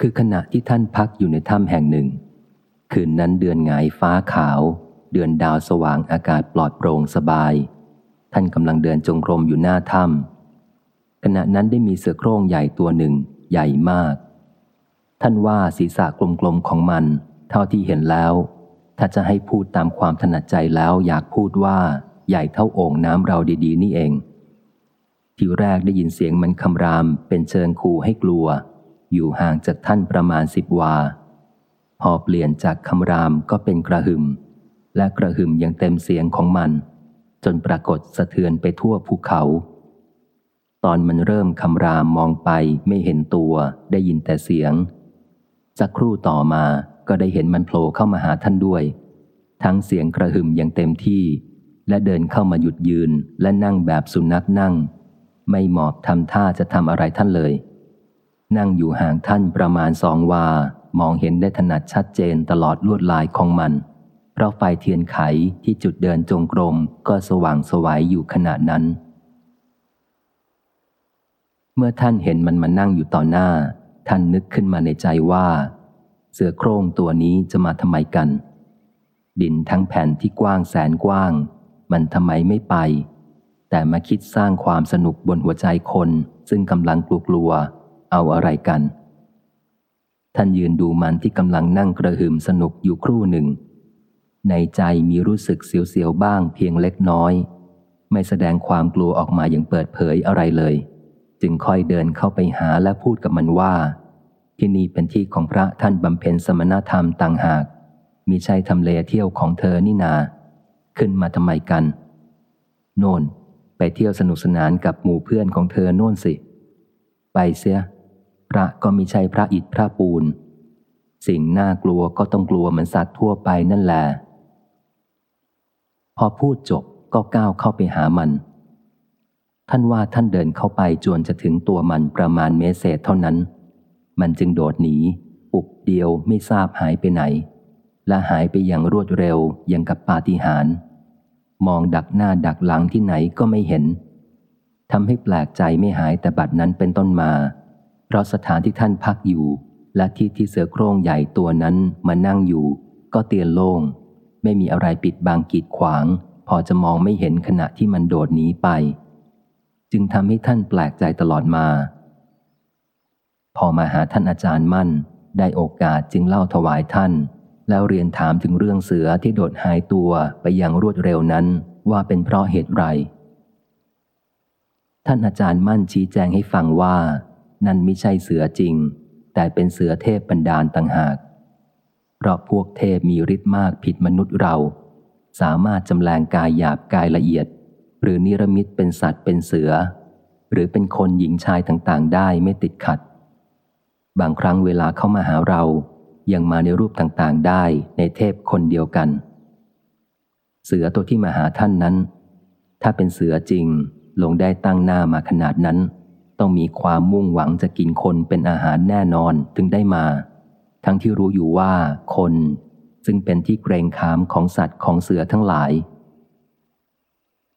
คือขณะที่ท่านพักอยู่ในถ้ำแห่งหนึ่ง คืนนั้นเดือนหงายฟ้าขาว เดือนดาวสว่างอากาศปลอดโปร่งสบาย ท่านกำลังเดินจงกรมอยู่หน้าถ้ำขณะนั้นได้มีเสือโคร่งใหญ่ตัวหนึ่ง ใหญ่มาก ท่านว่าศีรษะกลมๆของมัน เท่าที่เห็นแล้ว ถ้าจะให้พูดตามความถนัดใจแล้วอยากพูดว่า ใหญ่เท่าโอ่งน้ำเราดีๆ นี่เอง ทีแรกได้ยินเสียงมันคำรามเป็นเชิงคูให้กลัว อยู่ห่างจากท่านประมาณสิบวา พอเปลี่ยนจากคำรามก็เป็นกระหึ่ม และกระหึ่มยังเต็มเสียงของมัน จนปรากฏสะเทือนไปทั่วภูเขา ตอนมันเริ่มคำรามมองไปไม่เห็นตัวได้ยินแต่เสียงสักครู่ต่อมาก็ได้เห็นมันโผล่เข้ามาหาท่านด้วย ทั้งเสียงกระหึ่มอย่างเต็มที่ และเดินเข้ามาหยุดยืนและนั่งแบบสุนัขนั่ง ไม่หมอบทำท่าจะทำอะไรท่านเลย นั่งอยู่ห่างท่านประมาณสองวา มองเห็นได้ถนัดชัดเจนตลอดลวดลายของมัน เพราะไฟเทียนไขที่จุดเดินจงกรมก็สว่างสวัยอยู่ขณะนั้น เมื่อท่านเห็นมันมานั่งอยู่ต่อหน้า ท่านนึกขึ้นมาในใจว่า เสือโคร่งตัวนี้จะมาทำไมกัน ดินทั้งแผ่นที่กว้างแสนกว้าง มันทำไมไม่ไป แต่มาคิดสร้างความสนุกบนหัวใจคนซึ่งกำลังกลัวๆ เอาอะไรกัน ท่านยืนดูมันที่กำลังนั่งกระหึ่มสนุกอยู่ครู่หนึ่ง ในใจมีรู้สึกเสียวๆบ้างเพียงเล็กน้อย ไม่แสดงความกลัวออกมาอย่างเปิดเผยอะไรเลย จึงค่อยเดินเข้าไปหาและพูดกับมันว่า ที่นี่เป็นที่ของพระท่านบำเพ็ญสมณธรรมต่างหากมีใช่ทำเลเที่ยวของเธอนี่นา ขึ้นมาทำไมกัน โน่น ไปเที่ยวสนุกสนานกับหมู่เพื่อนของเธอโน่นสิ ไปเสีย พระก็มีใช่พระอิฐพระปูน สิ่งน่ากลัวก็ต้องกลัวเหมือนสัตว์ทั่วไปนั่นแหละ พอพูดจบก็ก้าวเข้าไปหามัน ท่านว่าท่านเดินเข้าไปจวนจะถึงตัวมันประมาณเมเศษเท่านั้น มันจึงโดดหนีปุบเดียวไม่ทราบหายไปไหน และหายไปอย่างรวดเร็วอย่างกับปาฏิหาริย์มองดักหน้าดักหลังที่ไหนก็ไม่เห็นทำให้แปลกใจไม่หายแต่บัดนั้นเป็นต้นมา เพราะสถานที่ท่านพักอยู่ และที่ที่เสือโคร่งใหญ่ตัวนั้นมานั่งอยู่ ก็เตียนโล่ง ไม่มีอะไรปิดบังกีดขวาง พอจะมองไม่เห็นขณะที่มันโดดหนีไป จึงทำให้ท่านแปลกใจตลอดมา พอมาหาท่านอาจารย์มั่น ได้โอกาสจึงเล่าถวายท่าน แล้วเรียนถามถึงเรื่องเสือที่โดดหายตัวไปอย่างรวดเร็วนั้นว่าเป็นเพราะเหตุไรท่านอาจารย์มั่นชี้แจงให้ฟังว่า นั่นไม่ใช่เสือจริง แต่เป็นเสือเทพบรรดาลต่างหาก เพราะพวกเทพมีฤทธิ์มากผิดมนุษย์เรา สามารถจำแรงกายหยาบกายละเอียด หรือนิรมิตเป็นสัตว์เป็นเสือ หรือเป็นคนหญิงชายต่างๆ ได้ไม่ติดขัด บางครั้งเวลาเข้ามาหาเรายังมาในรูปต่างๆ ได้ในเทพคนเดียวกัน เสือตัวที่มาหาท่านนั้น ถ้าเป็นเสือจริงลงได้ตั้งหน้ามาขนาดนั้น ต้องมีความมุ่งหวังจะกินคนเป็นอาหารแน่นอนถึงได้มา ทั้งที่รู้อยู่ว่าคน ซึ่งเป็นที่เกรงขามของสัตว์ของเสือทั้งหลาย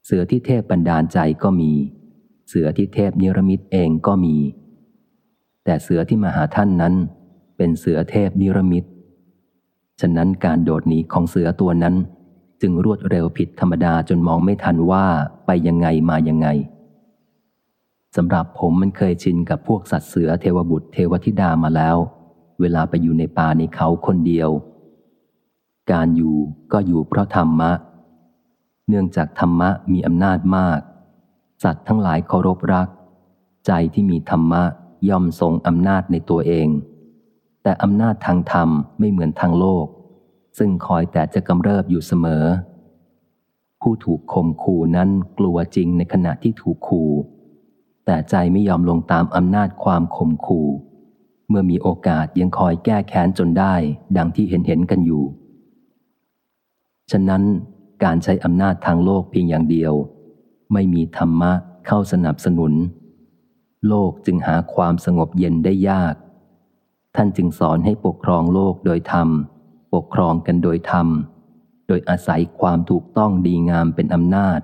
เสือที่เทพบันดาลใจก็มี เสือที่เทพนิรมิตเองก็มี แต่เสือที่มาหาท่านนั้น เป็นเสือเทพนิรมิตฉะนั้นการโดดหนีของเสือตัวนั้น จึงรวดเร็วผิดธรรมดาจนมองไม่ทันว่าไปยังไงมายังไง สำหรับผมมันเคยชินกับพวกสัตว์เสือเทวบุตรเทวธิดามาแล้ว เวลาไปอยู่ในป่าในเขาคนเดียว การอยู่ก็อยู่เพราะธรรมะ เนื่องจากธรรมะมีอำนาจมาก สัตว์ทั้งหลายเคารพรัก ใจที่มีธรรมะย่อมทรงอำนาจในตัวเอง แต่อำนาจทางธรรมไม่เหมือนทางโลก ซึ่งคอยแต่จะกำเริบอยู่เสมอ ผู้ถูกข่มขู่นั้นกลัวจริงในขณะที่ถูกขู่ แต่ใจไม่ยอมลงตามอำนาจความข่มขู่ เมื่อมีโอกาสยังคอยแก้แค้นจนได้ ดังที่เห็นเห็นกันอยู่ ฉะนั้นการใช้อำนาจทางโลกเพียงอย่างเดียว ไม่มีธรรมะเข้าสนับสนุน โลกจึงหาความสงบเย็นได้ยาก ท่านจึงสอนให้ปกครองโลกโดยธรรม ปกครองกันโดยธรรม โดยอาศัยความถูกต้องดีงามเป็นอำนาจ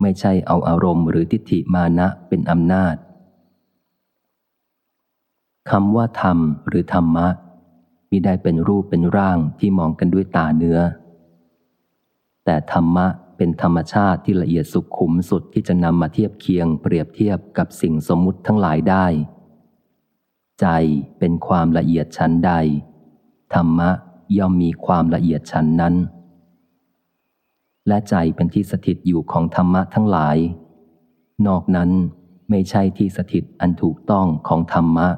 ไม่ใช่เอาอารมณ์หรือทิฏฐิมานะเป็นอำนาจคำว่าธรรมหรือธรรมะมิได้เป็นรูปเป็นร่างที่มองกันด้วยตาเนื้อ แต่ธรรมะเป็นธรรมชาติที่ละเอียดสุขขุมสุดที่จะนำมาเทียบเคียง เปรียบเทียบกับสิ่งสมมุติทั้งหลายได้ ใจเป็นความละเอียดชั้นใด ธรรมะย่อมมีความละเอียดชั้นนั้น และใจเป็นที่สถิตอยู่ของธรรมะทั้งหลาย นอกนั้นไม่ใช่ที่สถิตอันถูกต้องของธรรมะ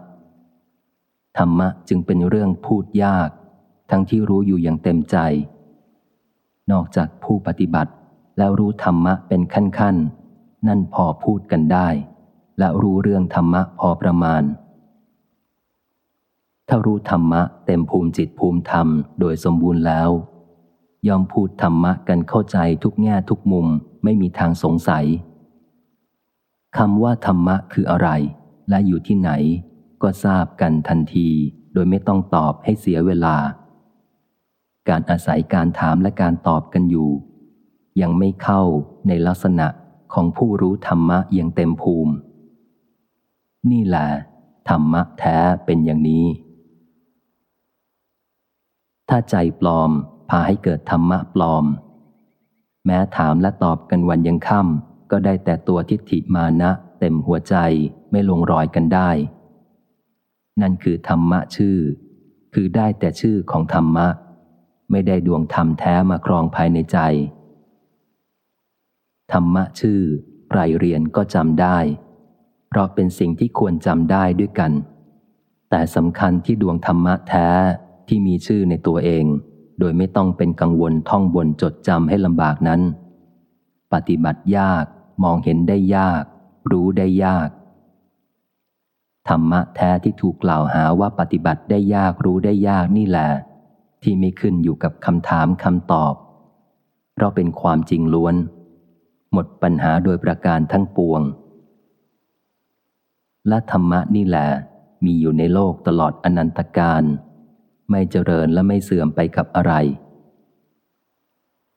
ธรรมะจึงเป็นเรื่องพูดยาก ทั้งที่รู้อยู่อย่างเต็มใจ นอกจากผู้ปฏิบัติแล้วรู้ธรรมะเป็นขั้นๆ นั่นพอพูดกันได้ และรู้เรื่องธรรมะพอประมาณ ถ้ารู้ธรรมะเต็มภูมิจิตภูมิธรรมโดยสมบูรณ์แล้ว ยอมพูดธรรมะกันเข้าใจทุกแง่ทุกมุมไม่มีทางสงสัยคำว่าธรรมะคืออะไร และอยู่ที่ไหน ก็ทราบกันทันที โดยไม่ต้องตอบให้เสียเวลา การอาศัยการถามและการตอบกันอยู่ ยังไม่เข้าในลักษณะของผู้รู้ธรรมะอย่างเต็มภูมิ นี่แหละธรรมะแท้เป็นอย่างนี้ ถ้าใจปลอม พาให้เกิดธรรมะปลอม แม้ถามและตอบกันวันยังค่ำก็ได้แต่ตัวทิฏฐิมานะเต็มหัวใจไม่ลงรอยกันได้ นั่นคือธรรมะชื่อ คือได้แต่ชื่อของธรรมะ ไม่ได้ดวงธรรมแท้มาครองภายในใจ ธรรมะชื่อใครเรียนก็จำได้ เพราะเป็นสิ่งที่ควรจำได้ด้วยกัน แต่สำคัญที่ดวงธรรมะแท้ที่มีชื่อในตัวเอง โดยไม่ต้องเป็นกังวลท่องบนจดจำให้ลำบากนั้น ปฏิบัติยากมองเห็นได้ยาก รู้ได้ยาก ธรรมะแท้ที่ถูกกล่าวหาว่าปฏิบัติได้ยากรู้ได้ยากนี่แหละ ที่ไม่ขึ้นอยู่กับคำถามคำตอบ เพราะเป็นความจริงล้วน หมดปัญหาโดยประการทั้งปวง และธรรมะนี่แหละมีอยู่ในโลกตลอดอนันตการ ไม่เจริญและไม่เสื่อมไปกับอะไร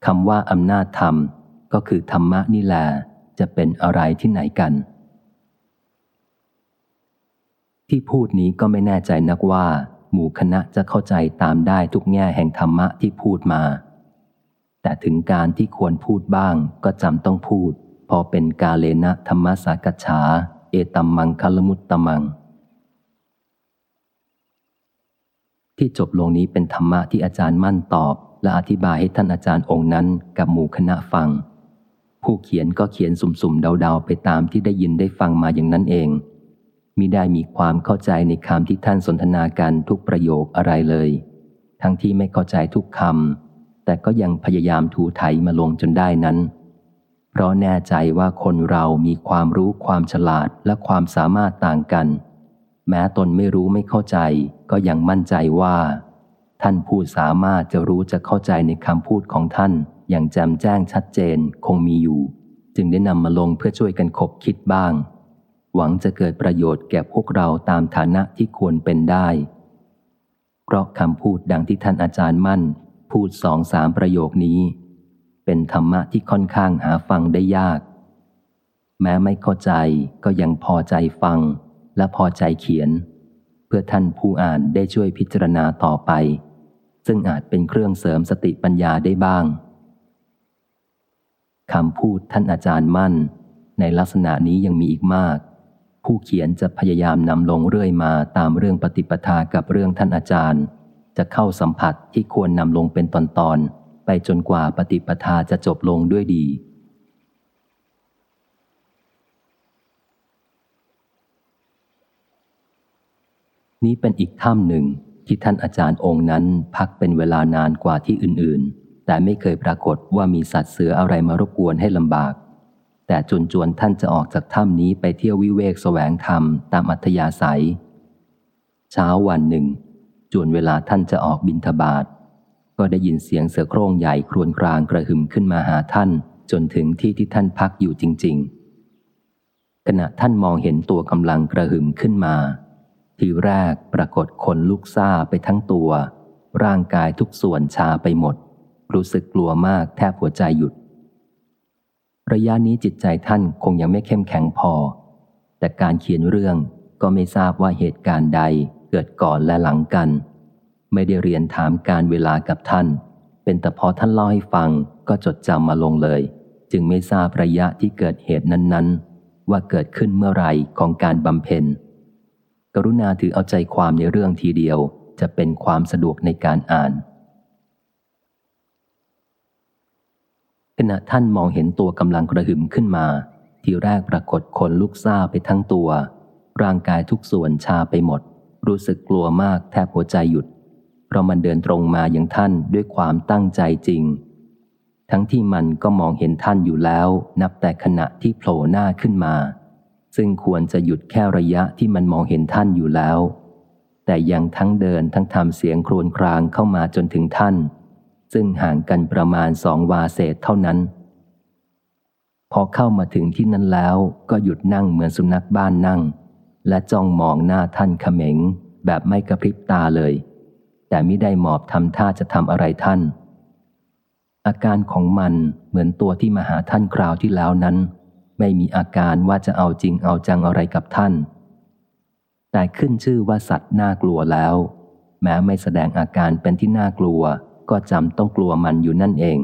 คำว่าอำนาจธรรมก็คือธรรมะนี่แหละจะเป็นอะไรที่ไหนกัน ที่พูดนี้ก็ไม่แน่ใจนักว่า หมู่คณะจะเข้าใจตามได้ทุกแง่แห่งธรรมะที่พูดมา แต่ถึงการที่ควรพูดบ้างก็จำต้องพูด พอเป็นกาเลนะธรรมสากัจฉา เอตัมมังคลมุตตมัง ที่จบลงนี้เป็นธรรมะที่อาจารย์มั่นตอบ และอธิบายให้ท่านอาจารย์องค์นั้นกับหมู่คณะฟัง ผู้เขียนก็เขียนสุ่มๆเดาๆ ไปตามที่ได้ยินได้ฟังมาอย่างนั้นเองมิได้มีความเข้าใจในคำที่ท่านสนทนากันทุกประโยคอะไรเลย ทั้งที่ไม่เข้าใจทุกคำแต่ก็ยังพยายามถูไถมาลงจนได้นั้น เพราะแน่ใจว่าคนเรามีความรู้ความฉลาดและความสามารถต่างกัน แม้ตนไม่รู้ไม่เข้าใจ ก็ยังมั่นใจว่า ท่านผู้สามารถจะรู้จะเข้าใจในคำพูดของท่าน อย่างแจ่มแจ้งชัดเจนคงมีอยู่ จึงได้นำมาลงเพื่อช่วยกันคบคิดบ้าง หวังจะเกิดประโยชน์แก่พวกเราตามฐานะที่ควรเป็นได้ เพราะคำพูดดังที่ท่านอาจารย์มั่น พูดสองสามประโยคนี้ เป็นธรรมะที่ค่อนข้างหาฟังได้ยาก แม้ไม่เข้าใจก็ยังพอใจฟังและพอใจเขียน พื่อท่านผู้อ่านได้ช่วยพิจารณาต่อไป ซึ่งอาจเป็นเครื่องเสริมสติปัญญาได้บ้างคำพูดท่านอาจารย์มั่น ในลักษณะนี้ยังมีอีกมาก ผู้เขียนจะพยายามนำลงเรื่อยมาตามเรื่องปฏิปทากับเรื่องท่านอาจารย์ จะเข้าสัมผัสที่ควรนำลงเป็นตอนๆไปจนกว่าปฏิปทาจะจบลงด้วยดี นี้เป็นอีกถ้ำหนึ่งที่ท่านอาจารย์องค์นั้นพักเป็นเวลานานกว่าที่อื่นๆ แต่ไม่เคยปรากฏว่ามีสัตว์เสืออะไรมารบกวนให้ลำบาก แต่จนจวนท่านจะออกจากถ้ำนี้ไปเที่ยววิเวกแสวงธรรมตามอัธยาศัย เช้าวันหนึ่ง จวนเวลาท่านจะออกบินทบาทก็ได้ยินเสียงเสือโคร่งใหญ่ครวญครางกระหึ่มขึ้นมาหาท่าน จนถึงที่ที่ท่านพักอยู่จริง ๆ ขณะท่านมองเห็นตัวกำลังกระหึ่มขึ้นมา ทีแรกปรากฏคนลุกซ่าไปทั้งตัว ร่างกายทุกส่วนชาไปหมด รู้สึกกลัวมากแทบหัวใจหยุด ระยะนี้จิตใจท่านคงยังไม่เข้มแข็งพอ แต่การเขียนเรื่องก็ไม่ทราบว่าเหตุการณ์ใดเกิดก่อนและหลังกัน ไม่ได้เรียนถามการเวลากับท่าน เป็นแต่พอท่านเล่าให้ฟังก็จดจำมาลงเลย จึงไม่ทราบระยะที่เกิดเหตุนั้นๆ ว่าเกิดขึ้นเมื่อไรของการบำเพ็ญ กรุณาถือเอาใจความในเรื่องทีเดียว จะเป็นความสะดวกในการอ่าน ขณะท่านมองเห็นตัวกำลังกระหึ่มขึ้นมา ที่แรกปรากฏขนลุกซาไปทั้งตัว ร่างกายทุกส่วนชาไปหมด รู้สึกกลัวมากแทบหัวใจหยุด เพราะมันเดินตรงมาอย่างท่านด้วยความตั้งใจจริง ทั้งที่มันก็มองเห็นท่านอยู่แล้ว นับแต่ขณะที่โผล่หน้าขึ้นมา ซึ่งควรจะหยุดแค่ระยะที่มันมองเห็นท่านอยู่แล้ว แต่ยังทั้งเดินทั้งทำเสียงครวญครางเข้ามาจนถึงท่าน ซึ่งห่างกันประมาณสองวาเศษเท่านั้น พอเข้ามาถึงที่นั้นแล้วก็หยุดนั่งเหมือนสุนัขบ้านนั่ง และจ้องมองหน้าท่านเขม็ง แบบไม่กระพริบตาเลย แต่ไม่ได้หมอบทำท่าจะทำอะไรท่าน อาการของมันเหมือนตัวที่มาหาท่านคราวที่แล้วนั้น ไม่มีอาการว่าจะเอาจริงเอาจังอะไรกับท่าน แต่ขึ้นชื่อว่าสัตว์น่ากลัวแล้ว แม้ไม่แสดงอาการเป็นที่น่ากลัว ก็จำต้องกลัวมันอยู่นั่นเอง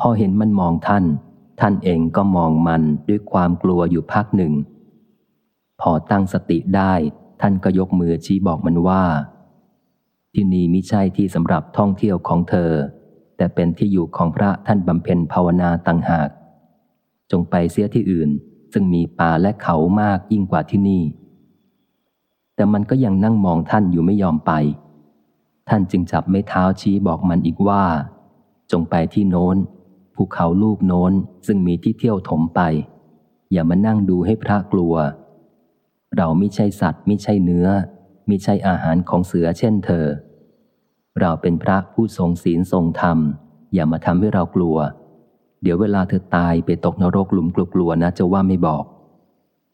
พอเห็นมันมองท่าน ท่านเองก็มองมันด้วยความกลัวอยู่พักหนึ่ง พอตั้งสติได้ท่านก็ยกมือชี้บอกมันว่า ที่นี่ไม่ใช่ที่สำหรับท่องเที่ยวของเธอ แต่เป็นที่อยู่ของพระท่านบำเพ็ญภาวนาต่างหาก จงไปเสียที่อื่น ซึ่งมีป่าและเขามากยิ่งกว่าที่นี่ แต่มันก็ยังนั่งมองท่านอยู่ไม่ยอมไป ท่านจึงจับไม้เท้าชี้บอกมันอีกว่า จงไปที่โน้นภูเขาลูกโน้นซึ่งมีที่เที่ยวถมไป อย่ามานั่งดูให้พระกลัว เราไม่ใช่สัตว์ไม่ใช่เนื้อไม่ใช่อาหารของเสือเช่นเธอ เราเป็นพระผู้ทรงศีลทรงธรรม อย่ามาทำให้เรากลัว เดี๋ยวเวลาเธอตายไปตกนรกหลุมกลัวๆนะจะว่าไม่บอก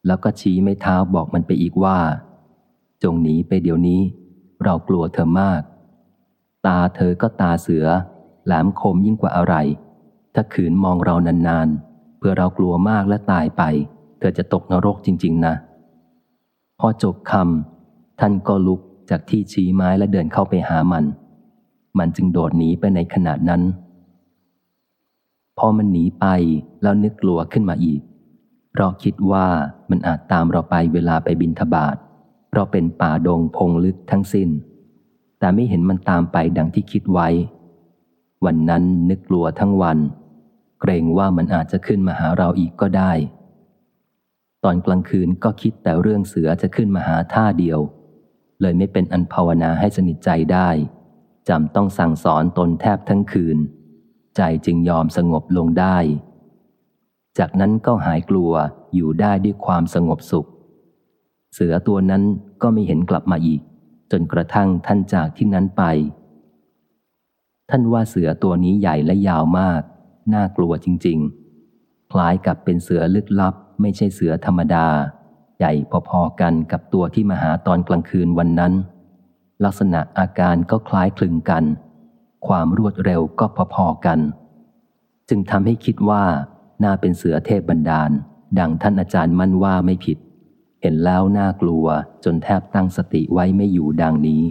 แล้วก็ชี้ไม่เท้าบอกมันไปอีกว่า จงหนีไปเดี๋ยวนี้ เรากลัวเธอมาก ตาเธอก็ตาเสือ แหลมคมยิ่งกว่าอะไร ถ้าขืนมองเรานานๆ เพื่อเรากลัวมากและตายไป เธอจะตกนรกจริง ๆ นะ พอจบคำท่านก็ลุกจากที่ชี้ไม้และเดินเข้าไปหามัน มันจึงโดดหนีไปในขณะนั้น พอมันหนีไปแล้วนึกกลัวขึ้นมาอีก เพราะคิดว่ามันอาจตามเราไปเวลาไปบินทบาทเพราะเป็นป่าดงพงลึกทั้งสิน้น แต่ไม่เห็นมันตามไปดังที่คิดไว้ วันนั้นนึกกลัวทั้งวัน เกรงว่ามันอาจจะขึ้นมาหาเราอีกก็ได้ ตอนกลางคืนก็คิดแต่เรื่องเสือจะขึ้นมาหาท่าเดียว เลยไม่เป็นอันภาวนาให้สนิทใจได้จำต้องสั่งสอนตนแทบทั้งคืน ใจจึงยอมสงบลงได้ จากนั้นก็หายกลัวอยู่ได้ด้วยความสงบสุข เสือตัวนั้นก็ไม่เห็นกลับมาอีก จนกระทั่งท่านจากที่นั้นไป ท่านว่าเสือตัวนี้ใหญ่และยาวมาก น่ากลัวจริง ๆ คล้ายกับเป็นเสือลึกลับ ไม่ใช่เสือธรรมดา ใหญ่พอๆกันกับตัวที่มาหาตอนกลางคืนวันนั้น ลักษณะอาการก็คล้ายคลึงกัน ความรวดเร็วก็พอๆกัน จึงทำให้คิดว่าน่าเป็นเสือเทพบรรดาล ดังท่านอาจารย์มั่นว่าไม่ผิด เห็นแล้วน่ากลัวจนแทบตั้งสติไว้ไม่อยู่ดังนี้